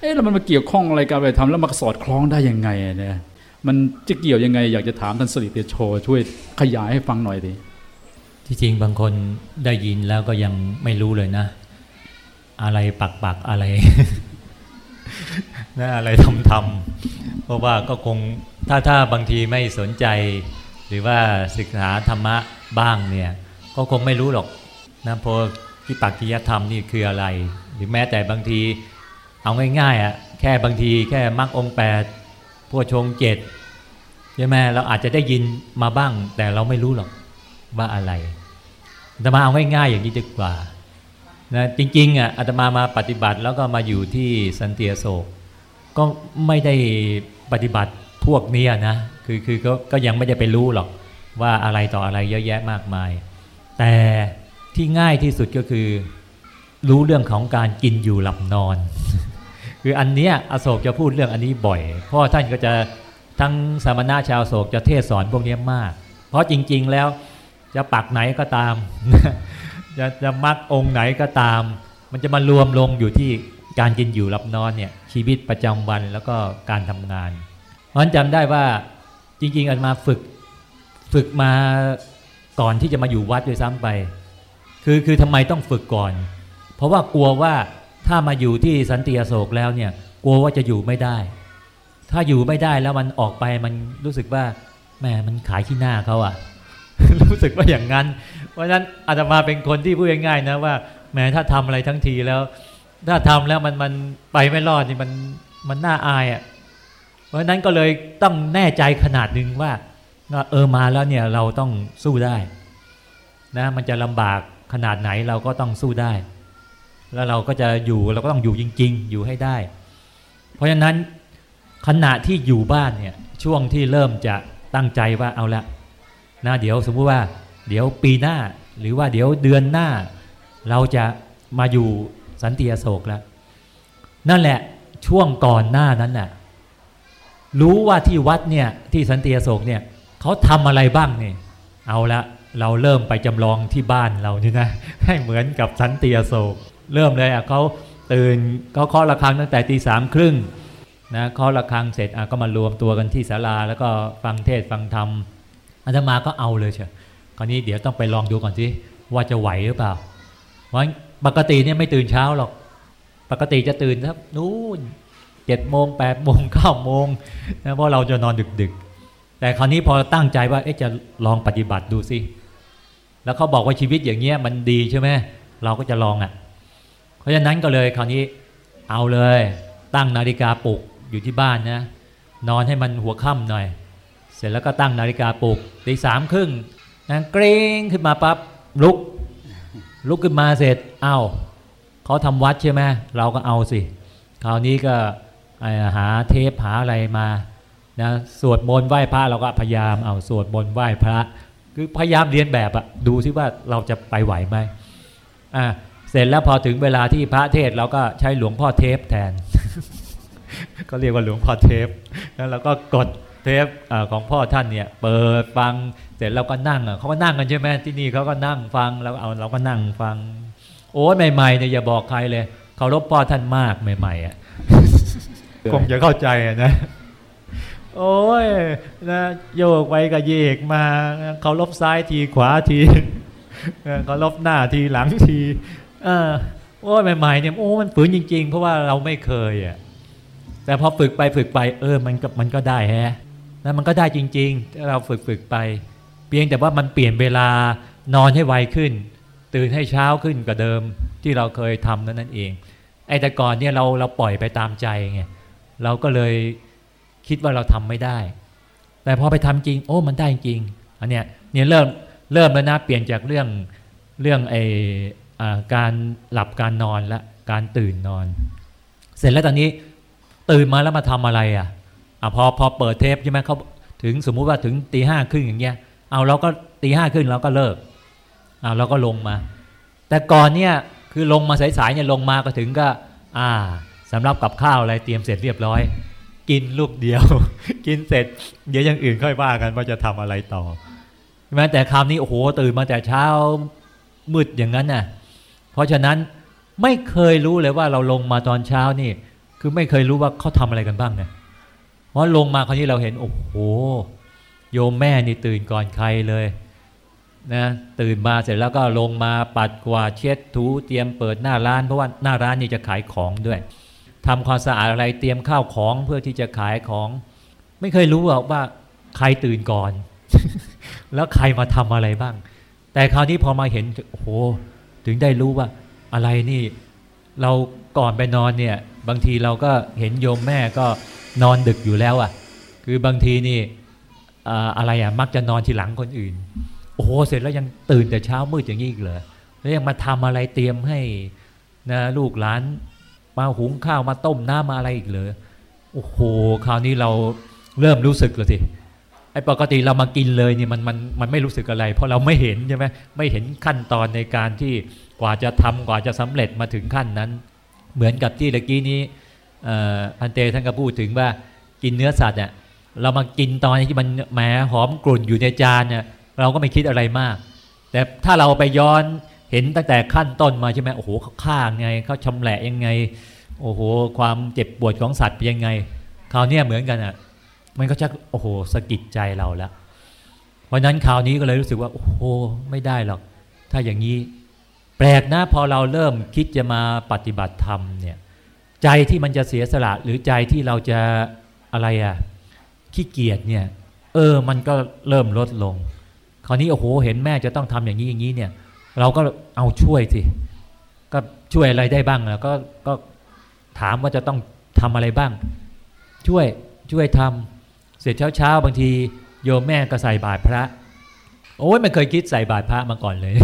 เอ๊ะแล้วมันมาเกี่ยวข้องอะไรกับไปทำแล้วมาสอดคล้องได้ยังไงเนี่ยมันจะเกี่ยวยังไง อยากจะถามท่านสริเตโชช่วยขยายให้ฟังหน่อยดิที่จริงบางคนได้ยินแล้วก็ยังไม่รู้เลยนะ อะไรปักปักอะไรนะอะไรทำทำเพราะว่าก็คงถ้าถ้าบางทีไม่สนใจ หรือว่าศึกษาธรรมะบ้างเนี่ย ก็คงไม่รู้หรอกนะพอที่ปักกิยธรรมนี่คืออะไร หรือแม้แต่บางที เอาง่ายๆอะแค่บางทีแค่มรรคองแปดพวชงเจ็ดใช่ไหมเราอาจจะได้ยินมาบ้าง แต่เราไม่รู้หรอกว่าอะไรแต่มาเอาง่ายๆ อย่างนี้ดีกว่านะจริงๆอะอาตมามาปฏิบัติแล้วก็มาอยู่ที่สันเตียโศก ก็ไม่ได้ปฏิบัติพวกนี้นะคือคือก็ก็ยังไม่ได้ไปรู้หรอกว่าอะไรต่ออะไรเยอะแยะมากมาย แต่ที่ง่ายที่สุดก็คือ รู้เรื่องของการกินอยู่หลับนอน คืออันเนี้ยอโศกจะพูดเรื่องอันนี้บ่อย เพราะท่านก็จะทั้งสามณะชาวโศกจะเทศสอนพวกนี้มาก เพราะจริง ๆแล้วจะปักไหนก็ตาม จะจะมักองค์ไหนก็ตาม มันจะมารวมลงอยู่ที่การกินอยู่หลับนอนเนี่ยชีวิตประจำวันแล้วก็การทำงาน เพราะฉะนั้นจำได้ว่าจริงๆอันมาฝึกฝึกมาก่อนที่จะมาอยู่วัดด้วยซ้ำไป คือคือทำไมต้องฝึกก่อน เพราะว่ากลัวว่า ถ้ามาอยู่ที่สันติอโศกแล้วเนี่ยกลัวว่าจะอยู่ไม่ได้ ถ้าอยู่ไม่ได้แล้วมันออกไปมันรู้สึกว่าแหมมันขายที่หน้าเขาอะรู้สึกว่าอย่างนั้น เพราะฉะนั้นอาตมาเป็นคนที่พูดง่ายๆนะว่าแม้ถ้าทำอะไรทั้งทีแล้ว ถ้าทำแล้วมันมันไปไม่รอดนี่มันมันน่าอายอะ่ะเพราะฉะนั้นก็เลยต้องแน่ใจขนาดหนึ่งว่าเออมาแล้วเนี่ยเราต้องสู้ได้นะมันจะลำบากขนาดไหนเราก็ต้องสู้ได้ แล้วเราก็จะอยู่เราก็ต้องอยู่จริง ๆ อยู่ให้ได้ เพราะฉะนั้นขณะที่อยู่บ้านเนี่ยช่วงที่เริ่มจะตั้งใจว่าเอาละนะเดี๋ยวสมมุติว่า เดี๋ยวปีหน้าหรือว่าเดี๋ยวเดือนหน้า เราจะมาอยู่สันติโศกแล้ว นั่นแหละช่วงก่อนหน้านั้นน่ะรู้ว่าที่วัดเนี่ยที่สันติโศกเนี่ยเขาทำอะไรบ้างเนี่ยเอาละเราเริ่มไปจำลองที่บ้านเรานี่นะให้เหมือนกับสันติโศก เริ่มเลยอะเขาตื่นเขาเคาะระฆังตั้งแต่ตีสามครึ่งนะเคาะระฆังเสร็จอะก็มารวมตัวกันที่ศาลาแล้วก็ฟังเทศฟังธรรมอาตมาก็เอาเลยเชียวคราวนี้เดี๋ยวต้องไปลองดูก่อนสิว่าจะไหวหรือเปล่าเพราะปกติเนี่ยไม่ตื่นเช้าหรอก ปกติจะตื่นครับนู้นเจ็ดโมงแปดโมงเก้าโมงนะเพราะเราจะนอนดึกๆ แต่คราวนี้พอตั้งใจว่าจะลองปฏิบัติดูสิแล้วเขาบอกว่าชีวิตอย่างเงี้ยมันดีใช่ไหมเราก็จะลองอะ ราะฉะนั้นก็เลยคราวนี้เอาเลยตั้งนาฬิกาปลุกอยู่ที่บ้านนะนอนให้มันหัวค่ำหน่อย เสร็จแล้วก็ตั้งนาฬิกาปลุกตีสามครึ่งนางเกรงขึ้นมาปั๊บลุก ลุกขึ้นมาเสร็จเอา้าเขาทำวัดใช่ไหมเราก็เอาสิ คราวนี้ก็หาเทปหาอะไรมานะสวดมนต์ไหว้พระเราก็พยายามเอาสวดมนต์ไหว้พระ คือพยายามเรียนแบบอะดูซิว่าเราจะไปไหวไหมอ่า เสร็จแล้วพอถึงเวลาที่พระเทศเราก็ใช้หลวงพ่อเทปแทน ก็เรียกว่าหลวงพ่อเทป แล้วเราก็กดเทปของพ่อท่านเนี่ยเปิดฟังเสร็จเราก็นั่งเขาก็นั่งกันใช่ไหมที่นี่เขาก็นั่งฟังแล้วเอาเราก็นั่งฟัง โอ้ยใหม่ๆเนี่ยอย่าบอกใครเลยเคารพพ่อท่านมากใหม่ๆอะคงจะเข้าใจนะโอ้ยนะโยกไปกับเยกมาเคารพซ้ายทีขวาทีเคารพหน้าทีหลังที เออโอ้ยใหม่ๆเนี่ยโอ้มันฝืนจริง ๆ เพราะว่าเราไม่เคยอะแต่พอฝึกไปฝึกไป เออมันก็มันก็ได้แฮะแล้วมันก็ได้จริงๆถ้าเราฝึกฝึกไป เพียงแต่ว่ามันเปลี่ยนเวลานอนให้ไวขึ้น ตื่นให้เช้าขึ้นกว่าเดิมที่เราเคยทำนั้นนั่นเอง ไอ้แต่ก่อนเนี่ยเราเราปล่อยไปตามใจไงเราก็เลยคิดว่าเราทำไม่ได้ แต่พอไปทำจริง โอ้มันได้จริงอันเนี้ยเนี่ยเริ่มเริ่มแล้วนะเปลี่ยนจากเรื่องเรื่องไอ การหลับการนอนและการตื่นนอน เสร็จแล้วตอนนี้ตื่นมาแล้วมาทำอะไรอะอะพอพอเปิดเทปใช่ไหมเขาถึงสมมุติว่าถึงตีห้าครึ่งอย่างเงี้ย เอาเราก็ตีห้าครึ่งเราก็เลิกเอาเราก็ลงมา แต่ก่อนเนี่ยคือลงมาสายๆเนี่ยลงมาก็ถึงก็ อ่าสำหรับกับข้าวอะไรเตรียมเสร็จเรียบร้อย กินลูกเดียว กินเสร็จ เดี๋ยวอย่างอื่นค่อยว่ากันว่าจะทำอะไรต่อแม้แต่คำนี้โอ้โหตื่นมาแต่เช้ามืดอย่างนั้นน่ะ เพราะฉะนั้นไม่เคยรู้เลยว่าเราลงมาตอนเช้านี่ คือไม่เคยรู้ว่าเขาทำอะไรกันบ้างเนี่ยเพราะลงมาคราวนี้เราเห็นโอ้โหโยมแม่นี่ตื่นก่อนใครเลยนะตื่นมาเสร็จแล้วก็ลงมาปัดกวาดเช็ดถูเตรียมเปิดหน้าร้าน เพราะว่าหน้าร้านนี่จะขายของด้วยทำความสะอาดอะไรเตรียมข้าวของเพื่อที่จะขายของ ไม่เคยรู้ว่าใครตื่นก่อน แล้วใครมาทำอะไรบ้าง แต่คราวนี้พอมาเห็นโอ้โห ถึงได้รู้ว่าอะไรนี่ เราก่อนไปนอนเนี่ย บางทีเราก็เห็นโยมแม่ก็นอนดึกอยู่แล้วอะ่ะ คือบางทีนี่อะไรอะ่ะมักจะนอนทีหลังคนอื่น โอ้โหเสร็จแล้วยังตื่นแต่เช้ามืดอย่างนี้อีกเลยแล้วยังมาทำอะไรเตรียมให้นะลูกหลานมาหุงข้าวมาต้มน้ำมาอะไรอีกเลยโอ้โหคราวนี้เราเริ่มรู้สึกเลยสิ ไอ้ปกติเรามากินเลยนี่มันมันมันไม่รู้สึกอะไร เพราะเราไม่เห็นใช่ไหมไม่เห็นขั้นตอนในการที่กว่าจะทำกว่าจะสำเร็จมาถึงขั้นนั้น เหมือนกับที่ตะกี้นี้อันเตท่านก็พูดถึงว่ากินเนื้อสัตว์เนี่ยเรามากินตอนที่มันแหมหอมกลุ่นอยู่ในจานเนี่ยเราก็ไม่คิดอะไรมาก แต่ถ้าเราไปย้อนเห็นตั้งแต่ขั้นต้นมาใช่ไหมโอ้โหเขาฆ่าไงเขาชำแหละยังไงโอ้โหความเจ็บปวดของสัตว์เป็นยังไงคราวนี้เหมือนกันอะ มันก็จะโอ้โหสะกิดใจเราแล้วเพราะนั้นคราวนี้ก็เลยรู้สึกว่า โอ้โหไม่ได้หรอก ถ้าอย่างนี้ แปลกนะพอเราเริ่มคิดจะมาปฏิบัติธรรมเนี่ยใจที่มันจะเสียสละหรือใจที่เราจะอะไรอะขี้เกียจเนี่ย เออมันก็เริ่มลดลง คราวนี้โอ้โหเห็นแม่จะต้องทำอย่างนี้อย่างนี้เนี่ย เราก็เอาช่วยสิก็ช่วยอะไรได้บ้างแล้วก็ก็ถามว่าจะต้องทำอะไรบ้าง ช่วยช่วยทำเส ร็จเช้าเช้าบางทีโยมแม่ก็ใส่บาตรพระ โอ้ยไม่เคยคิดใส่บาตรพระมาก่อนเลย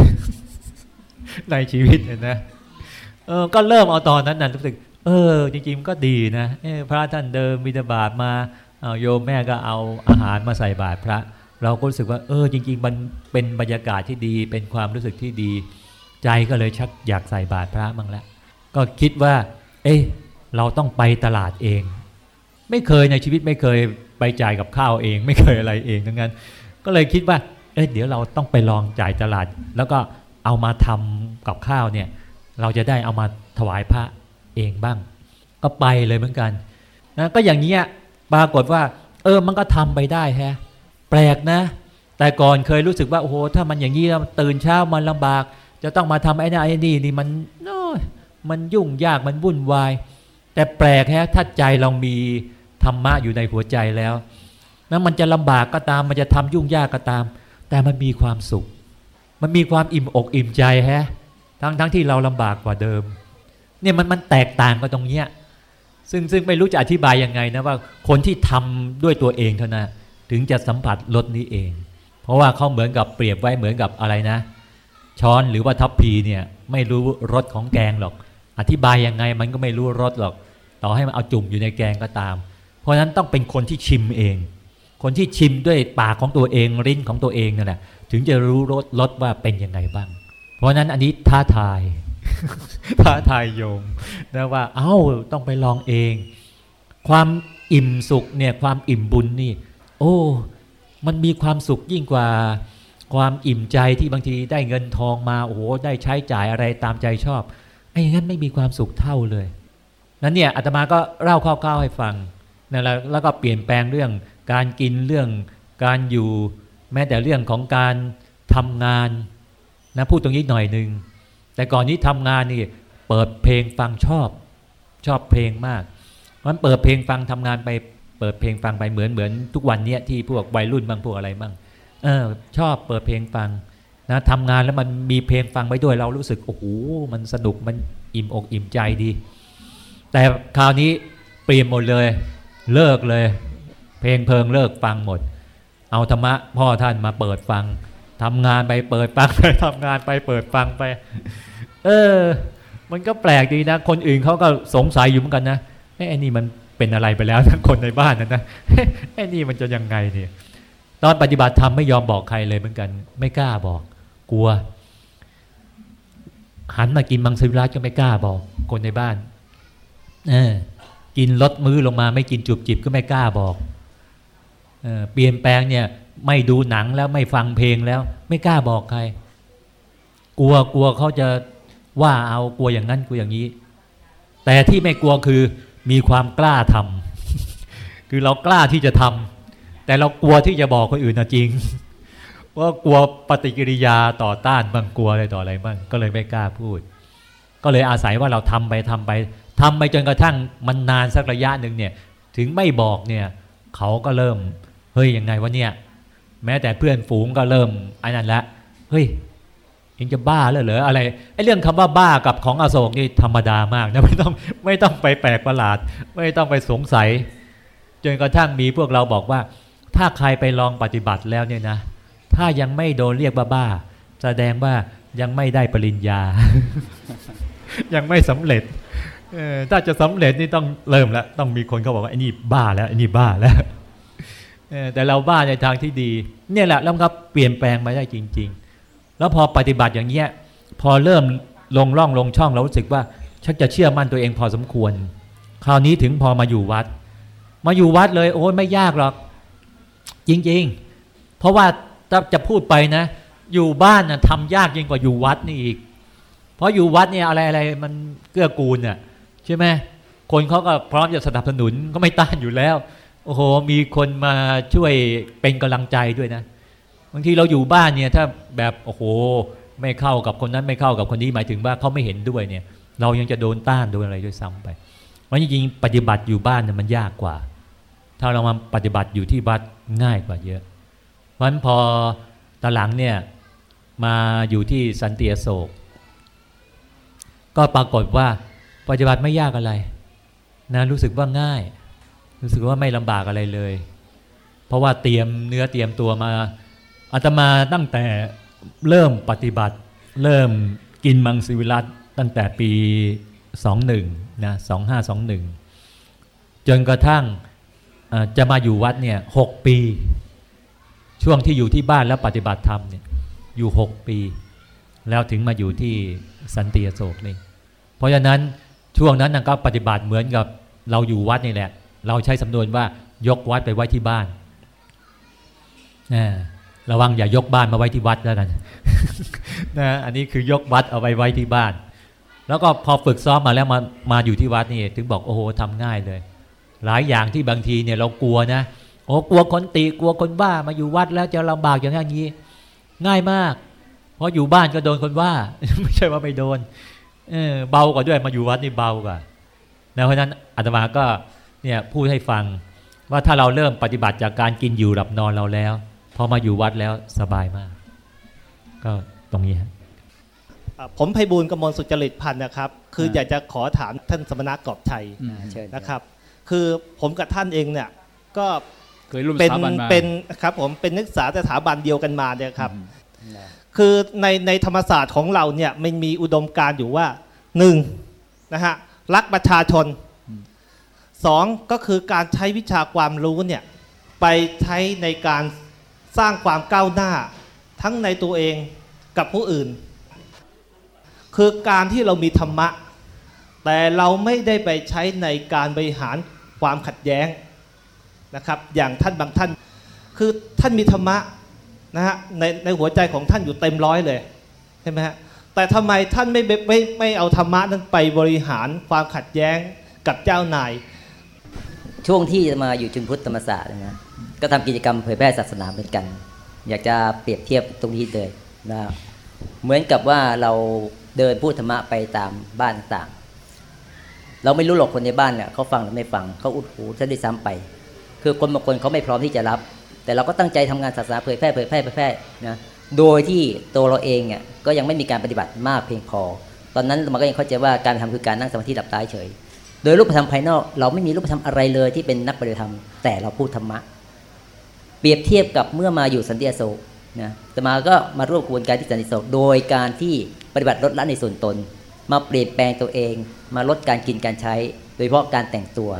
ในชีวิตนะ เออก็เริ่มเอาตอนนั้นนะรู้สึก เออ จริงๆก็ดีนะพระท่านเดิมบิณฑบาตมาเอาโยมแม่ก็เอาอาหารมาใส่บาตรพระ เราก็รู้สึกว่า เออ จริง ๆ มันเป็นบรรยากาศที่ดี เป็นความรู้สึกที่ดี ใจก็เลยชักอยากใส่บาตรพระบ้างแล้วก็คิดว่า เอ๊ะเราต้องไปตลาดเอง ไม่เคยในชีวิตไม่เคย ไปจ่ายกับข้าวเองไม่เคยอะไรเองดังนั้น ก็เลยคิดว่า เอ๊ะเดี๋ยวเราต้องไปลองจ่ายตลาด แล้วก็เอามาทำกับข้าวเนี่ย เราจะได้เอามาถวายพระเองบ้าง ก็ไปเลยเหมือนกันนะก็อย่างเงี้ปรากฏว่า เออมันก็ทำไปได้แฮะแปลกนะ แต่ก่อนเคยรู้สึกว่าโอ้โหถ้ามันอย่างนี้ตื่นเช้ามันลำบาก จะต้องมาทำไอ้นี่ไอ้นี่นี่มันน้อยมันยุ่งยากมันวุ่นวาย แต่แปลกแฮะถ้าใจเรามี ธรรมะอยู่ในหัวใจแล้วนั้นมันจะลำบากก็ตาม มันจะทำยุ่งยากก็ตาม แต่มันมีความสุข มันมีความอิ่มอกอิ่มใจแฮะ ทั้งทั้งที่เราลำบากกว่าเดิม เนี่ยมันมันแตกต่างกันตรงเนี้ยซึ่งซึ่งไม่รู้จะอธิบายยังไงนะว่าคนที่ทำด้วยตัวเองเท่านั้นถึงจะสัมผัสรสนี้เอง เพราะว่าเขาเหมือนกับเปรียบไว้เหมือนกับอะไรนะ ช้อนหรือว่าทัพพีเนี่ยไม่รู้รสของแกงหรอก อธิบายยังไงมันก็ไม่รู้รสหรอก ต่อให้มันเอาจุ่มอยู่ในแกงก็ตาม เพราะฉะนั้นต้องเป็นคนที่ชิมเอง คนที่ชิมด้วยปากของตัวเองริ้นของตัวเองนั่นแหละถึงจะรู้รสรสว่าเป็นยังไงบ้าง เพราะฉะนั้นอันนี้ท้าทายท้าทายโยมนะว่า เอา้าต้องไปลองเอง ความอิ่มสุขเนี่ยความอิ่มบุญนี่ โอ้ มันมีความสุขยิ่งกว่าความอิ่มใจที่บางทีได้เงินทองมาโอ้โหได้ใช้จ่ายอะไรตามใจชอบไอ้อย่างนั้นไม่มีความสุขเท่าเลย นั้นเนี่ยอาตมาก็เล่าคร่าวๆให้ฟัง นะแล้วแล้วก็เปลี่ยนแปลงเรื่องการกินเรื่องการอยู่ แม้แต่เรื่องของการทำงานนะพูดตรงนี้หน่อยหนึ่งแต่ก่อนนี้ทำงานนี่เปิดเพลงฟังชอบชอบเพลงมากมันเปิดเพลงฟังทำงานไปเปิดเพลงฟังไปเหมือนเหมือนทุกวันเนี้ยที่พวกวัยรุ่นบางพวกอะไรบ้างเออชอบเปิดเพลงฟังนะทำงานแล้วมันมีเพลงฟังไปด้วยเรารู้สึกโอ้โหมันสนุกมันอิ่มอกอิ่มใจดี แต่คราวนี้เปลี่ยนหมดเลย เลิกเลย เพลงเพลิงเลิกฟังหมด เอาธรรมะพ่อท่านมาเปิดฟังทำงานไปเปิดฟังไปทำงานไปเปิดฟังไป เออ มันก็แปลกดีนะ คนอื่นเขาก็สงสัยอยู่เหมือนกันนะไอ้นี่มันเป็นอะไรไปแล้วทั้งคนในบ้านนั่นนะไอ้นี่มันจะยังไงเนี่ยตอนปฏิบัติธรรมไม่ยอมบอกใครเลยเหมือนกัน ไม่กล้าบอก กลัว หันมากินมังสวิรัตก็ไม่กล้าบอก คนในบ้าน เออ กินลดมือลงมาไม่กินจุบจิบก็ไม่กล้าบอกเอเปลี่ยนแปลงเนี่ยไม่ดูหนังแล้วไม่ฟังเพลงแล้ว ไม่กล้าบอกใคร กลัวกลัวเขาจะว่าเอากลัวอย่างนั้นกลัวอย่างนี้ แต่ที่ไม่กลัวคือมีความกล้าทำคือเรากล้าที่จะทำแต่เรากลัวที่จะบอกคนอื่นนะจริงว่ากลัวปฏิกิริยาต่อต้านบางกลัวอะไรต่ออะไรบ้างก็เลยไม่กล้าพูด ก็เลยอาศัยว่าเราทำไปทำไปทำไปจนกระทั่งมันนานสักระยะหนึ่งเนี่ยถึงไม่บอกเนี่ยเขาก็เริ่มเฮ้ยยังไงวะเนี่ยแม้แต่เพื่อนฝูงก็เริ่มไอ้นั่นละเฮ้ยเองจะบ้าแล้วเหรออะไรไอ้เรื่องคำว่าบ้ากับของอโศกนี่ธรรมดามากนะไม่ต้องไม่ต้องไปแปลกประหลาด ไม่ต้องไปสงสัย จนกระทั่งมีพวกเราบอกว่า ถ้าใครไปลองปฏิบัติแล้วเนี่ยนะ ถ้ายังไม่โดนเรียกว่าบ้าแสดงว่ายังไม่ได้ปริญญา ยังไม่สำเร็จอถ้าจะสำเร็จนี่ต้องเริ่มแล้ว ต้องมีคนเขาบอกว่าไอ้นี่บ้าแล้วไอ้นี่บ้าแล้วแต่เราบ้าในทางที่ดี เนี่ยแหละแล้วครับเปลี่ยนแปลงมาได้จริง ๆ แล้วพอปฏิบัติอย่างเงี้ยพอเริ่มลงร่องลงช่องเรารู้สึกว่าชักจะเชื่อมั่นตัวเองพอสมควร คราวนี้ถึงพอมาอยู่วัด มาอยู่วัดเลย โอ้ยไม่ยากหรอก จริง ๆ เพราะว่าจะพูดไปนะ อยู่บ้านนะทำยากยิ่งกว่าอยู่วัดนี่อีก ราะอยู่วัดเนี่ยอะไรอะไรมันเกื้อกูลเนี่ยใช่ไหมคนเขาก็พร้อมจะสนับสนุนก็ไม่ต้านอยู่แล้ว โอ้โห มีคนมาช่วยเป็นกำลังใจด้วยนะ บางทีเราอยู่บ้านเนี่ยถ้าแบบโอ้โห ไม่เข้ากับคนนั้นไม่เข้ากับคนนี้หมายถึงว่าเขาไม่เห็นด้วยเนี่ย เรายังจะโดนต้านโดนอะไรด้วยซ้ำไป เพราะจริงๆปฏิบัติอยู่บ้านเนี่ยมันยากกว่า ถ้าเรามาปฏิบัติอยู่ที่วัดง่ายกว่าเยอะ เพราะฉะนั้นพอตอนหลังเนี่ยมาอยู่ที่สันติอโศก ก็ปรากฏว่าปฏิบัติไม่ยากอะไรนะรู้สึกว่าง่าย รู้สึกว่าไม่ลำบากอะไรเลย เพราะว่าเตรียมเนื้อเตรียมตัวมาอาตมาตั้งแต่เริ่มปฏิบัติ เริ่มกินมังสวิรัตตั้งแต่ปี 21นะ2521 จนกระทั่งจะมาอยู่วัดเนี่ยหกปี ช่วงที่อยู่ที่บ้านแล้วปฏิบัติธรรมเนี่ยอยู่หกปี แล้วถึงมาอยู่ที่สันติโศกนี่ เพราะฉะนั้นช่วงนั้นนะก็ปฏิบัติเหมือนกับเราอยู่วัดนี่แหละ เราใช้สำนวนว่ายกวัดไปไว้ที่บ้านระวังอย่ายกบ้านมาไว้ที่วัดแล้วกันนะอันนี้คือยกวัดเอาไว้ไว้ที่บ้าน แล้วก็พอฝึกซ้อมมาแล้วมามาอยู่ที่วัดนี่ถึงบอกโอ้โหทำง่ายเลย หลายอย่างที่บางทีเนี่ยเรากลัวนะโอ้กลัวคนตีกลัวคนบ้ามาอยู่วัดแล้วจะลำบากอย่างนี้ ง่ายมาก ราะอยู่บ้านก็โดนคนว่า ไม่ใช่ว่าไม่โดน เออเบากว่าด้วยมาอยู่วัดนี่เบากว่านะเพราะฉะนั้นอาตมาก็เนี่ยพูดให้ฟังว่าถ้าเราเริ่มปฏิบัติจากการกินอยู่หลับนอนเราแล้ว พอมาอยู่วัดแล้วสบายมาก ก็ตรงนี้ฮะอ่าผมไพบูลย์กมลสุจริตพันธ์นะครับ คืออยากจะขอถามท่านสมณะกอบชัยอืมเชิญนะครับ คือผมกับท่านเองเนี่ยก็เคยร่วมเป็นสถาบันมาเป็นครับผมเป็นนักศึกษาสถาบันเดียวกันมาเนี่ยครับอืมนะ คือในในธรรมศาสตร์ของเราเนี่ยมันมีอุดมการณ์อยู่ว่าหนึ่งนะฮะรักประชาชนสองก็คือการใช้วิชาความรู้เนี่ยไปใช้ในการสร้างความก้าวหน้า ทั้งในตัวเองกับผู้อื่น คือการที่เรามีธรรมะ แต่เราไม่ได้ไปใช้ในการบริหารความขัดแย้งนะครับ อย่างท่านบางท่าน คือท่านมีธรรมะ นะฮะในในหัวใจของท่านอยู่เต็มร้อยเลยใช่ไหมฮะแต่ทำไมท่านไม่ไม่ไม่เอาธรรมะนั้นไปบริหารความขัดแย้งกับเจ้านาย ช่วงที่มาอยู่จุนพุทธธรรมศาสตร์นะก็ทำกิจกรรมเผยแพร่ศาสนาเหมือนกัน อยากจะเปรียบเทียบตรงนี้เลยนะเหมือนกับว่าเราเดินพูดธรรมะไปตามบ้านต่าง เราไม่รู้หรอกคนในบ้านเนี่ยเขาฟังหรือไม่ฟังเขาอุดหูซะด้วยซ้ำไป คือคนบางคนเขาไม่พร้อมที่จะรับ แต่เราก็ตั้งใจทำงานศาสนาเผยแพร่เผยแพร่เผยแพร่นะโดยที่ตัวเราเองเนี่ยก็ยังไม่มีการปฏิบัติมากเพียงพอ ตอนนั้นมันก็ยังเข้าใจว่าการทำคือการนั่งสมาธิหลับตาเฉย โดยรูปธรรมภายนอก เราไม่มีรูปธรรมอะไรเลยที่เป็นนักปฏิบัติธรรม แต่เราพูดธรรมะ เปรียบเทียบกับเมื่อมาอยู่สันติโศกนะแต่มาก็มาร่วมกระบวนการที่สันติโศกโดยการที่ปฏิบัติลดละในส่วนตน มาเปลี่ยนแปลงตัวเอง มาลดการกินการใช้ โดยเฉพาะการแต่งตัว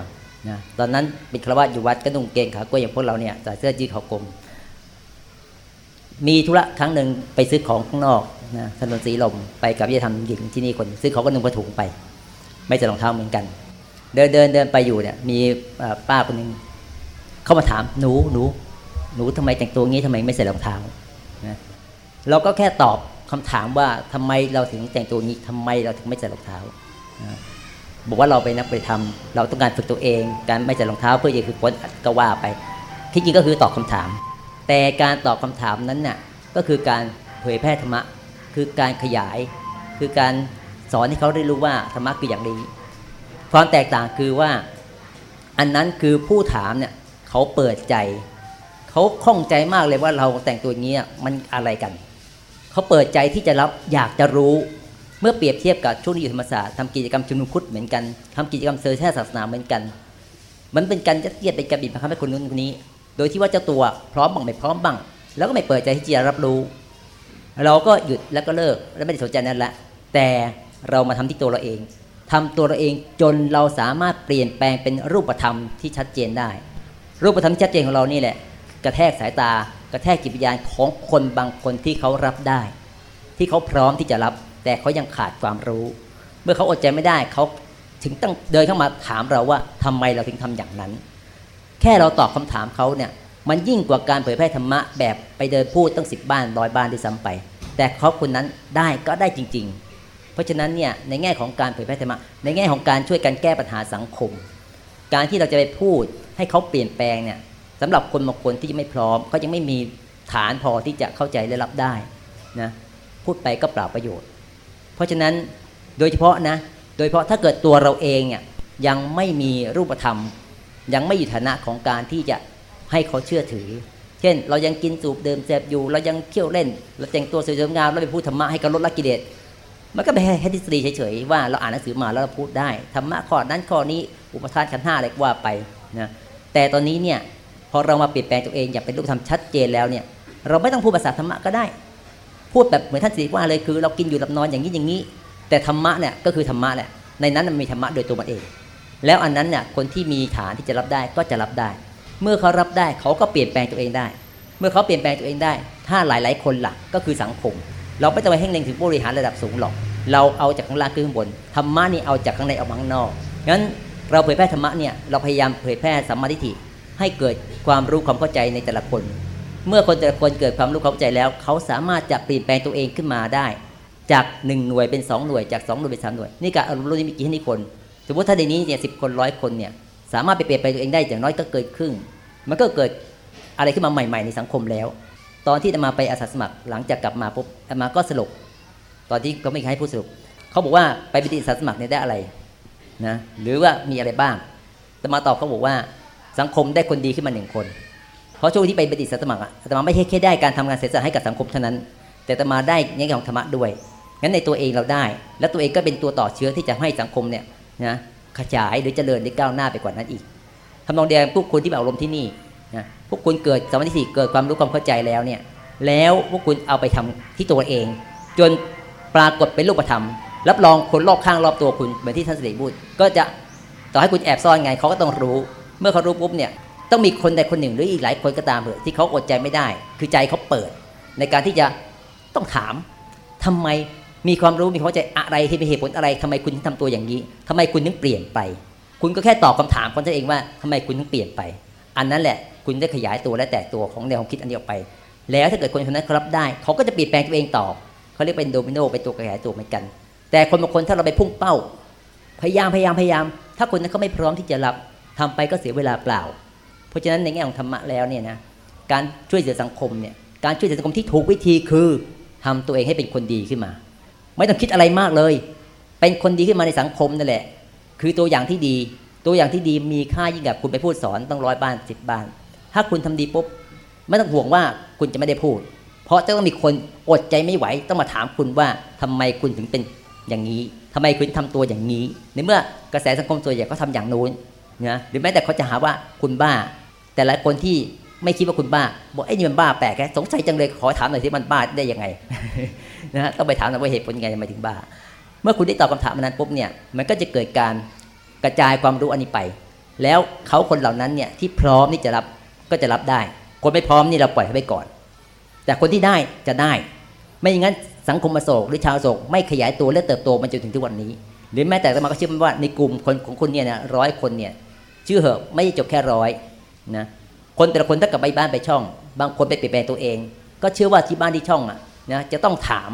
นะตอนนั้นเป็นฆรวาสอยู่วัดก็นุ่งเกงขากล้วยอย่างพวกเราเนี่ยใส่เสื้อยืดขากลม มีธุระครั้งหนึ่งไปซื้อของข้างนอกนะถนนสีลมไปกับยายธรรมหญิงที่นี่คน ซื้อของก็นุ่งผ้าถุงไป ไม่ใส่รองเท้าเหมือนกัน เดินเดินเดินไปอยู่เนี่ย มีป้าคนหนึ่งเข้ามาถามหนูหนูหนูทำไมแต่งตัวงี้ทำไมไม่ใส่รองเท้านะเราก็แค่ตอบคำถามว่าทำไมเราถึงแต่งตัวงี้ทำไมเราถึงไม่ใส่รองเท้านะ บอกว่าเราไปนักไปทำเราต้องการฝึกตัวเอง การไม่ใส่รองเท้าเพื่อจะฝึกฝนก็ว่าไป ที่จริงก็คือตอบคำถาม แต่การตอบคำถามนั้นน่ะก็คือการเผยแพร่ธรรมะ คือการขยาย คือการสอนให้เขาได้รู้ว่าธรรมะคืออย่างนี้ความแตกต่างคือว่าอันนั้นคือผู้ถามเนี่ยเขาเปิดใจ เขาคล่องใจมากเลยว่าเราแต่งตัวอย่างนี้มันอะไรกัน เขาเปิดใจที่จะรับอยากจะรู้ เมื่อเปรียบเทียบกับช่วงที่อยู่ธรรมศาสตร์ทำกิจกรรมชุมนุมพุทธเหมือนกันทำกิจกรรมเซอร์แช่ศาสนาเหมือนกัน มันเป็นการยัดเยียดเป็นการบีบบังคับให้คนนู้นคนนี้ โดยที่ว่าเจ้าตัวพร้อมบ้างไม่พร้อมบ้าง แล้วก็ไม่เปิดใจที่จะรับรู้ เราก็หยุดแล้วก็เลิกแล้วไม่ได้สนใจนั่นละแต่เรามาทำที่ตัวเราเองทำตัวเราเองจนเราสามารถเปลี่ยนแปลงเป็นรูปธรรมที่ชัดเจนได้ รูปธรรมที่ชัดเจนของเรานี่แหละ กระแทกสายตากระแทกจิตวิญญาณของคนบางคนที่เขารับได้ ที่เขาพร้อมที่จะรับ แต่เขายังขาดความรู้ เมื่อเขาอดใจไม่ได้เขาถึงต้องเดินเข้ามาถามเราว่าทำไมเราถึงทำอย่างนั้น แค่เราตอบคำถามเขาเนี่ยมันยิ่งกว่าการเผยแพร่ธรรมะแบบไปเดินพูดตั้งสิบบ้านร้อยบ้านที่ซ้ำไป แต่เขาคนนั้นได้ก็ได้จริง ๆ เพราะฉะนั้นเนี่ยในแง่ของการเผยแพร่ธรรมะในแง่ของการช่วยกันแก้ปัญหาสังคม การที่เราจะไปพูดให้เขาเปลี่ยนแปลงเนี่ยสำหรับคนบางคนที่ยังไม่พร้อมเขายังไม่มีฐานพอที่จะเข้าใจและรับได้นะพูดไปก็เปล่าประโยชน์ เพราะฉะนั้นโดยเฉพาะนะ โดยเฉพาะถ้าเกิดตัวเราเองเนี่ยยังไม่มีรูปธรรม ยังไม่อยู่ฐานะของการที่จะให้เขาเชื่อถือ เช่น เรายังกินสูบเดิมเสพอยู่ เรายังเที่ยวเล่น เราแต่งตัวสวยงามแล้วไปพูดธรรมะให้กับลดละกิเลสมันก็เป็นแค่ทฤษฎีเฉยๆว่าเราอ่านหนังสือมาแล้วเราพูดได้ธรรมะข้อนั้นข้อนี้อุปทานขันห้าอะไรก็ว่าไปนะแต่ตอนนี้เนี่ยพอเรามาเปลี่ยนแปลงตัวเองอย่างเป็นรูปธรรมชัดเจนแล้วเนี่ยเราไม่ต้องพูดภาษาธรรมะก็ได้ พูดแบบเหมือนท่านสิริว่าเลยคือ เรากินอยู่หลับนอนอย่างนี้อย่างนี้ แต่ธรรมะเนี่ยก็คือธรรมะแหละในนั้นมันมีธรรมะโดยตัวมันเอง แล้วอันนั้นเนี่ยคนที่มีฐานที่จะรับได้ก็จะรับได้ เมื่อเขารับได้เขาก็เปลี่ยนแปลงตัวเองได้ เมื่อเขาเปลี่ยนแปลงตัวเองได้ ถ้าหลายๆ คนหลักก็คือสังคม เราไม่ต้องไปเพ่งเล็งถึงผู้บริหารระดับสูงหรอกเราเอาจากข้างล่างขึ้นข้างบนธรรมะนี่เอาจากข้างในออกมาข้างนอกงั้นเราเผยแพร่ธรรมะเนี่ยเราพยายามเผยแพร่สัมมาทิฏฐิให้เกิดความรู้ความเข้าใจในแต่ละคน เมื่อคนแต่ละคนเกิดความรู้ความเข้าใจแล้ว เขาสามารถจะเปลี่ยนแปลงตัวเองขึ้นมาได้ จากหนึ่งหน่วยเป็นสองหน่วยจากสองหน่วยเป็นสามหน่วยนี่การอารมณ์รู้นี่มีกี่ที่คน สมมติถ้าในนี้เนี่ยสิบคนร้อยคนเนี่ยสามารถไปเปลี่ยนแปลงตัวเองได้อย่างน้อยก็เกิดครึ่ง มันก็เกิดอะไรขึ้นมาใหม่ ๆ ในสังคมแล้ว ตอนที่อามาไปอาสาสมัครหลังจากกลับมาปุ๊บอมาก็สรุปตอนที่เขาไม่ให้พูดสรุปเขาบอกว่าไปปฏิอาสาสมัครเนี่ยได้อะไรนะหรือว่ามีอะไรบ้างอามาตอบเขาบอกว่าสังคมได้คนดีขึ้นมาหนึ่งคน เพราะช่วงที่ไปปฏิสาสมัครอามาไม่ใช่แค่ได้การทำงานเสียสละให้กับสังคมเท่านั้น แต่อามาได้ในแง่ของธรรมะด้วยงั้นในตัวเองเราได้ และตัวเองก็เป็นตัวต่อเชื้อที่จะให้สังคมเนี่ยนะขยายหรือเจริญได้ก้าวหน้าไปกว่านั้นอีกทำนองเดียวพวกคุณที่มาอบรมที่นี่นะพวกคุณเกิดสมาธิเกิดความรู้ความเข้าใจแล้วเนี่ยแล้วพวกคุณเอาไปทำที่ตัวเอง จนปรากฏเป็นรูปธรรม รับรองคนรอบข้างรอบตัวคุณเหมือนที่ท่านสิริพูดก็จะต่อให้คุณแอบซ่อนไงเขาก็ต้องรู้ เมื่อเขารู้ปุ๊บเนี่ย ต้องมีคนใดคนหนึ่งหรืออีกหลายคนก็ตามเถอะที่เขาอดใจไม่ได้ คือใจเขาเปิด ในการที่จะต้องถามทำไมมีความรู้มีความเข้าใจอะไรที่เป็นเหตุผลอะไรทำไมคุณถึงทำตัวอย่างนี้ทำไมคุณถึงเปลี่ยนไป คุณก็แค่ตอบคาถามคนตัวเองว่าทำไมคุณถึงเปลี่ยนไป อันนั้นแหละคุณได้ขยายตัวและแตกตัวของแนวความคิดอันนี้ออกไป แล้วถ้าเกิดคนคนนั้นรับได้ เขาก็จะเปลี่ยนแปลงตัวเองต่อเขาเรียกเป็นโดมิโนเป็นตัวขยายตัวเหมือนกัน แต่คนบางคนถ้าเราไปพุ่งเป้า พยายามพยายามพยายาม ถ้าคนนั้นเขาไม่พร้อมที่จะรับทำไปก็เสียเวลาเปล่า เพราะฉะนั้นในแง่ของธรรมะแล้วเนี่ยนะการช่วยเหลือสังคมเนี่ยการช่วยเหลือสังคมที่ถูกวิธีคือทำตัวเองให้เป็นคนดีขึ้นมา ไม่ต้องคิดอะไรมากเลย เป็นคนดีขึ้นมาในสังคมนั่นแหละ คือตัวอย่างที่ดี ตัวอย่างที่ดีมีค่ายิ่งกับคุณไปพูดสอนต้องร้อยบ้านสิบบ้าน ถ้าคุณทำดีปุ๊บไม่ต้องห่วงว่าคุณจะไม่ได้พูด เพราะจะต้องมีคนอดใจไม่ไหว ต้องมาถามคุณว่าทำไมคุณถึงเป็นอย่างนี้ทำไมคุณทำตัวอย่างนี้ ในเมื่อกระแสสังคมส่วนใหญ่เขาทาอย่างนู้นนะหรือแม้แต่เขาจะหาว่าคุณบ้า แต่หลายคนที่ไม่คิดว่าคุณบ้าบอกไอ้นี่มันบ้าแปลกแกสงสัยจังเลยขอถามหน่อยที่มันบ้าได้ยังไงนะฮะต้องไปถามหน่อยว่าเหตุผลยังไงทำไมถึงบ้า เมื่อคุณได้ตอบคำถามนั้นปุ๊บเนี่ยมันก็จะเกิดการกระจายความรู้อันนี้ไป แล้วเขาคนเหล่านั้นเนี่ยที่พร้อมที่จะรับก็จะรับได้ คนไม่พร้อมนี่เราปล่อยให้ไปก่อน แต่คนที่ได้จะได้ ไม่อย่างนั้นสังคมมาโศกหรือชาวโศกไม่ขยายตัวและเติบโตมันจนถึงทุกวันนี้ หรือแม้แต่มาก็เชื่อว่าในกลุ่มคนของคุณเนี่ยนะร้อยคนเนี่ยชื่อเหอะไม่จบแค่ร้อย นะคนแต่ละคนถ้ากลับไปบ้านไปช่อง บางคนไปเปลี่ยนแปลงตัวเอง ก็เชื่อว่าที่บ้านที่ช่องอะนะจะต้องถาม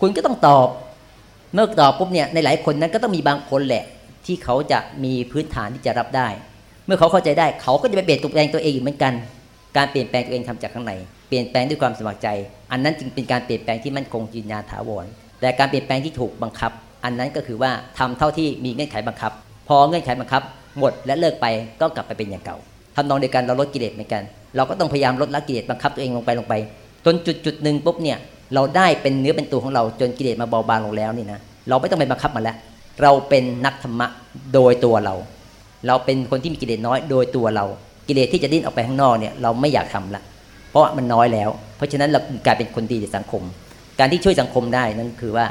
คุณก็ต้องตอบ เมื่อตอบปุ๊บเนี่ยในหลายคนนั้นก็ต้องมีบางคนแหละ ที่เขาจะมีพื้นฐานที่จะรับได้ เมื่อเขาเข้าใจได้เขาก็จะไปเปลี่ยนตัวเองตัวเองอีกเหมือนกัน การเปลี่ยนแปลงตัวเองทำจากข้างในเปลี่ยนแปลงด้วยความสมัครใจ อันนั้นจึงเป็นการเปลี่ยนแปลงที่มั่นคงยืนยานถาวรแต่การเปลี่ยนแปลงที่ถูกบังคับ อันนั้นก็คือว่าทำเท่าที่มีเงื่อนไขบังคับ พอเงื่อนไขบังคับ หมดและเลิกไปก็กลับไปเป็นอย่างเก่า ทำนองเดียวกันเราลดกิเลสเหมือนกัน เราก็ต้องพยายามลดละกิเลสบังคับตัวเองลงไปลงไป จนจุดจุดหนึ่งปุ๊บเนี่ยเราได้เป็นเนื้อเป็นตัวของเราจนกิเลสมาเบาบางลงแล้วนี่นะเราไม่ต้องไปบังคับมันแล้ว เราเป็นนักธรรมะโดยตัวเรา เราเป็นคนที่มีกิเลสน้อยโดยตัวเรา กิเลสที่จะดิ้นออกไปข้างนอกเนี่ยเราไม่อยากทำละเพราะมันน้อยแล้ว เพราะฉะนั้นเรากลายเป็นคนดีในสังคม การที่ช่วยสังคมได้นั่นคือว่า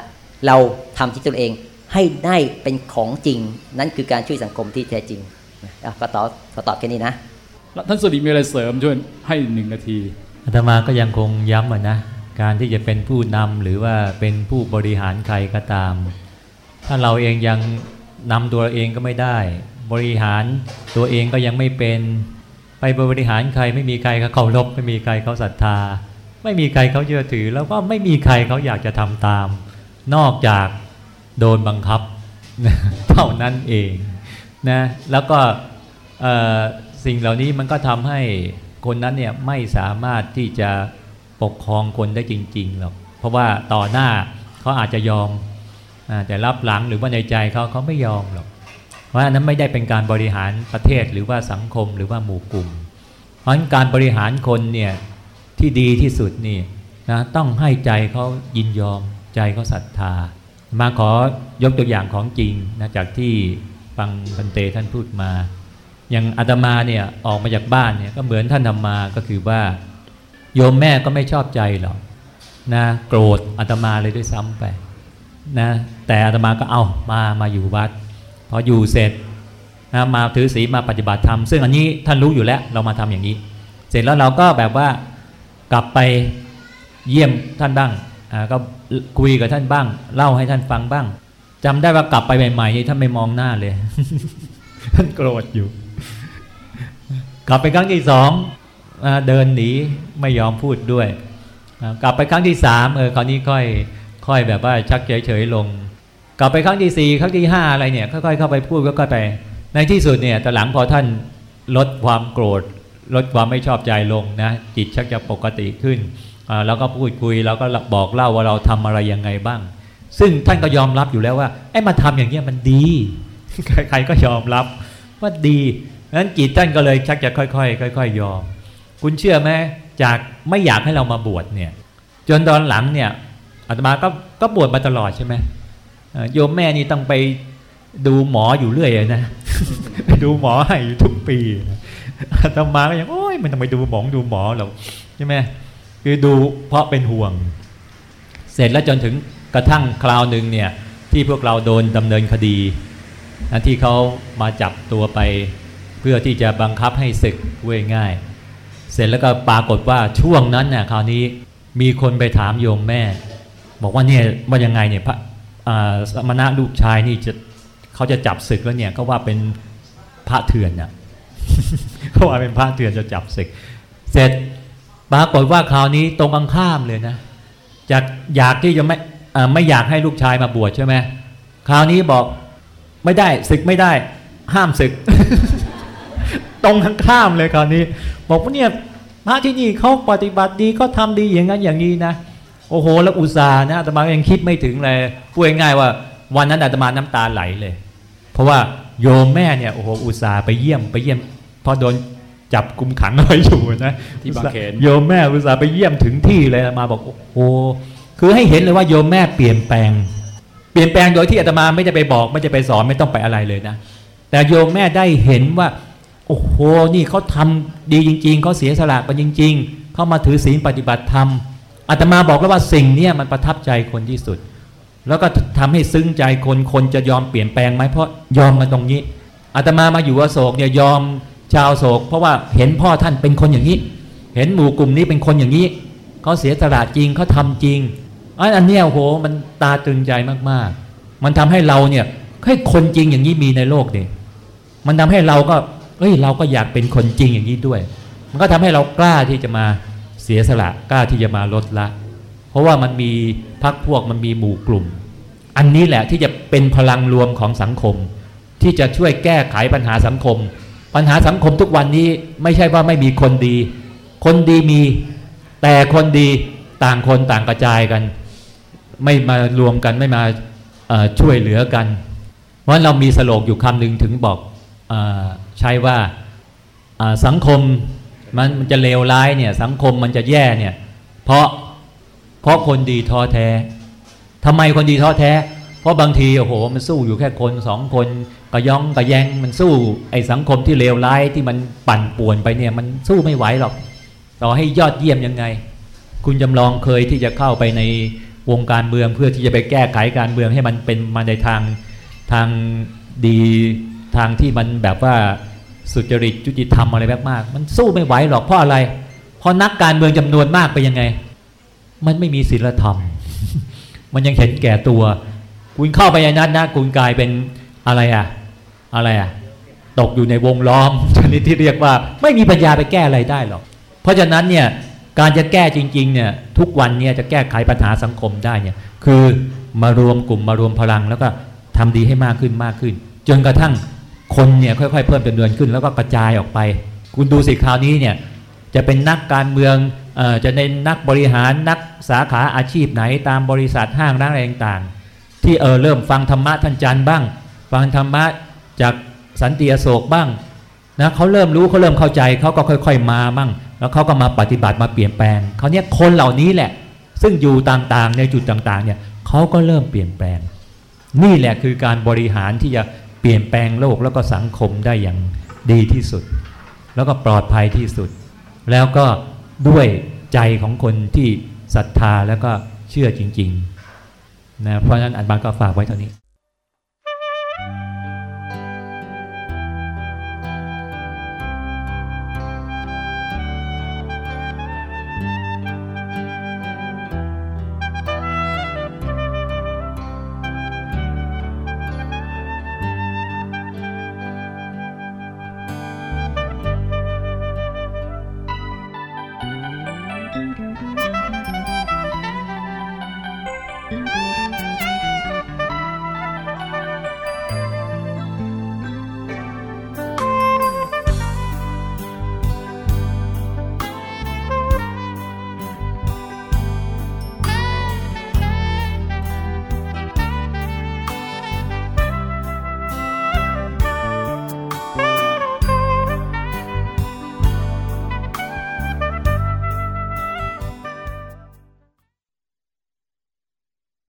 เราทำที่ตัวเองให้ได้เป็นของจริง นั่นคือการช่วยสังคมที่แท้จริง ก็ตอบก็ตอบแค่นี้นะแล้วท่านสริมีอะไรเสริมช่วยให้หนึ่งนาทีอาตมาก็ยังคงย้ำอะนะการที่จะเป็นผู้นำหรือว่าเป็นผู้บริหารใครก็ตาม ถ้าเราเองยังนำตัวเองก็ไม่ได้ บริหารตัวเองก็ยังไม่เป็นไปบริหารใครไม่มีใครเขาเคารพไม่มีใครเขาศรัทธา ไม่มีใครเขาเชื่อถือ แล้วก็ไม่มีใครเขาอยากจะทำตาม นอกจากโดนบังคับเท่านั้นเอง นะแล้วก็สิ่งเหล่านี้มันก็ทำให้คนนั้นเนี่ยไม่สามารถที่จะปกครองคนได้จริงๆหรอกเพราะว่าต่อหน้าเขาอาจจะยอมแต่รับหลังหรือว่าในใจเขาเขาไม่ยอมหรอกเพราะอันนั้นไม่ได้เป็นการบริหารประเทศหรือว่าสังคมหรือว่าหมู่กลุ่ม เพราะฉะนั้นการบริหารคนเนี่ยที่ดีที่สุดนี่นะต้องให้ใจเขายินยอมใจเขาศรัทธา มาขอยกตัวอย่างของจริงนะจากที่ ฟังพันเตท่านพูดมา อย่างอาตมาเนี่ยออกมาจากบ้านเนี่ยก็เหมือนท่านทำมาก็คือว่า โยมแม่ก็ไม่ชอบใจหรอกนะโกรธอาตมาเลยด้วยซ้ำไปนะแต่อาตมาก็เอามามาอยู่วัด พออยู่เสร็จนะมาถือศีลมาปฏิบัติธรรมซึ่งอันนี้ท่านรู้อยู่แล้วเรามาทำอย่างนี้ เสร็จแล้วเราก็แบบว่ากลับไปเยี่ยมท่านบ้างก็คุยกับท่านบ้าง เล่าให้ท่านฟังบ้าง จำได้ว่ากลับไปใหม่ๆนี่ท่านไม่มองหน้าเลยท่านโกรธอยู่ กลับไปครั้งที่สองเดินหนีไม่ยอมพูดด้วย กลับไปครั้งที่สามเออคราวนี้ค่อยค่อยแบบว่าชักเฉยๆลง กลับไปครั้งที่สี่ครั้งที่ห้าอะไรเนี่ยค่อยๆเข้าไปพูดก็ไป ในที่สุดเนี่ยแต่หลังพอท่านลดความโกรธ ลดความไม่ชอบใจลงนะจิตชักจะปกติขึ้นอ่าแล้วก็พูดคุยแล้วก็บอกเล่าว่าเราทำอะไรยังไงบ้าง ซึ่งท่านก็ยอมรับอยู่แล้วว่าไอ้มาทำอย่างเงี้ยมันดี ใครๆก็ยอมรับว่าดีนั้นจิตท่านก็เลยชักจะค่อยๆค่อยๆยอม คุณเชื่อไหมจากไม่อยากให้เรามาบวชเนี่ย จนตอนหลังเนี่ยอาตมาก็ก็บวชมาตลอดใช่ไหมโยมแม่นี่ต้องไปดูหมออยู่เรื่อยนะไปดูหมอให้อยู่ทุกปีอาตมาก็ยังโอ้ยมันต้องไปดูหมอดูหมอหรอกใช่ไหมคือดูเพราะเป็นห่วง เสร็จแล้วจนถึง กระทั่งคราวหนึ่งเนี่ยที่พวกเราโดนดำเนินคดีนะที่เขามาจับตัวไป เพื่อที่จะบังคับให้ศึกเว้ยง่าย เสร็จแล้วก็ปรากฏว่าช่วงนั้นเนี่ยคราวนี้มีคนไปถามโยมแม่ บอกว่าเนี่ยว่ายังไงเนี่ยพระอ่าสมณะลูกชายนี่จะเขาจะจับศึกแล้วเนี่ยก็ว่าเป็นพระเถื่อนน่ะเขาว่าเป็นพระเถื่อนจะจับศึก เสร็จปรากฏว่าคราวนี้ตรงกันข้ามเลยนะจากอยากที่จะไม่ ไม่อยากให้ลูกชายมาบวชใช่ไหมคราวนี้บอกไม่ได้ศึกไม่ได้ ห้ามศึก ตรงกันข้ามเลยคราวนี้ บอกว่าเนี่ยพระที่นี่เขาปฏิบัติดีเขาทำดีอย่างนั้นอย่างนี้นะโอ้โห แล้วอุตส่าห์นะอาตมายังคิดไม่ถึงเลยพูดง่ายๆว่า วันนั้นอาตมาน้ำตาไหลเลย เพราะว่าโยมแม่เนี่ยโอ้โหอุตส่าห์ไปเยี่ยมไปเยี่ยมพอโดนจับกุมขังเอาไว้อยู่นะที่บางเขนโยมแม่อุตส่าห์ไปเยี่ยมถึงที่เลยอาตมาบอกโอ้โห คือให้เห็นเลยว่าโยมแม่เปลี่ยนแปลง เปลี่ยนแปลงโดยที่อาตมาไม่ได้ไปบอกไม่ได้ไปสอนไม่ต้องไปอะไรเลยนะ แต่โยมแม่ได้เห็นว่า โอ้โหนี่เขาทำดีจริง ๆเขาเสียสละกันจริง ๆเขามาถือศีลปฏิบัติธรรมอาตมาบอกแล้วว่าสิ่งเนี้ยมันประทับใจคนที่สุด แล้วก็ทำให้ซึ้งใจคนคนจะยอมเปลี่ยนแปลงไหมเพราะยอมมาตรงนี้อาตมามาอยู่อโศกเนี่ยยอมชาวโศก เพราะว่าเห็นพ่อท่านเป็นคนอย่างนี้ เห็นหมู่กลุ่มนี้เป็นคนอย่างนี้เขาเสียสละจริงเขาทำจริง อันนเนี้ยโอ้โหมันตาตรึงใจมากๆ มันทำให้เราเนี่ยให้คนจริงอย่างนี้มีในโลกเนี่ยมันทำให้เราก็ เอ้ย เราก็อยากเป็นคนจริงอย่างนี้ด้วย มันก็ทำให้เรากล้าที่จะมาเสียสละกล้าที่จะมาลดละ เพราะว่ามันมีพักพวกมันมีหมู่กลุ่ม อันนี้แหละที่จะเป็นพลังรวมของสังคม ที่จะช่วยแก้ไขปัญหาสังคม ปัญหาสังคมทุกวันนี้ไม่ใช่ว่าไม่มีคนดี คนดีมี แต่คนดีต่างคนต่างกระจายกัน ไม่มารวมกันไม่มาช่วยเหลือกัน เพราะเรามีสโลกอยู่คำหนึ่งถึงบอกอใช่ว่าอ่าสังคมมันมันจะเลวร้ายเนี่ยสังคมมันจะแย่เนี่ยเพราะเพราะคนดีท้อแท้ทำไมคนดีท้อแท้ เพราะบางทีโอ้โหมันสู้อยู่แค่คนสองคนกระย่องกระแยงมันสู้ไอ้สังคมที่เลวร้ายที่มันปั่นป่วนไปเนี่ยมันสู้ไม่ไหวหรอก ต่อให้ยอดเยี่ยมยังไง คุณจำลองเคยที่จะเข้าไปใน วงการเมืองเพื่อที่จะไปแก้ไขการเมืองให้มันเป็นมาในทางทางดีทางที่มันแบบว่าสุจริตยุติธรรมอะไรแบบมากๆมันสู้ไม่ไหวหรอกเพราะอะไร เพราะนักการเมืองจำนวนมากไปยังไง มันไม่มีศีลธรรม มันยังเห็นแก่ตัว คุณเข้าไปในนั้นนะคุณกลายเป็นอะไรอะอะไรอะตกอยู่ในวงล้อมชนิดที่เรียกว่า ไม่มีปัญญาไปแก้อะไรได้หรอก เพราะฉะนั้นเนี่ย การจะแก้จริงๆเนี่ยทุกวันเนี่ยจะแก้ไขปัญหาสังคมได้เนี่ยคือมารวมกลุ่มมารวมพลัง แล้วก็ทำดีให้มากขึ้นมากขึ้น จนกระทั่งคนเนี่ยค่อยๆ เพิ่มจำนวนขึ้น แล้วก็กระจายออกไป คุณดูสิคราวนี้เนี่ยจะเป็นนักการเมืองออจะเป็นนักบริหารนักสาขาอาชีพไหนตามบริษัทห้างร้านอะไรต่างๆ ที่เออเริ่มฟังธรรมะท่านจันทร์บ้าง ฟังธรรมะจากสันติอโศกบ้างนะเขาเริ่มรู้เขาเริ่มเข้าใจเขาก็ค่อย ๆ มามั่ง แล้วเขาก็มาปฏิบัติมาเปลี่ยนแปลงเขาเนี้ยคนเหล่านี้แหละ ซึ่งอยู่ต่างๆในจุดต่างๆเนี่ยเขาก็เริ่มเปลี่ยนแปลง นี่แหละคือการบริหารที่จะเปลี่ยนแปลงโลกแล้วก็สังคมได้อย่างดีที่สุด แล้วก็ปลอดภัยที่สุด แล้วก็ด้วยใจของคนที่ศรัทธาแล้วก็เชื่อจริงๆนะเพราะฉะนั้นอันบางก็ฝากไว้เท่านี้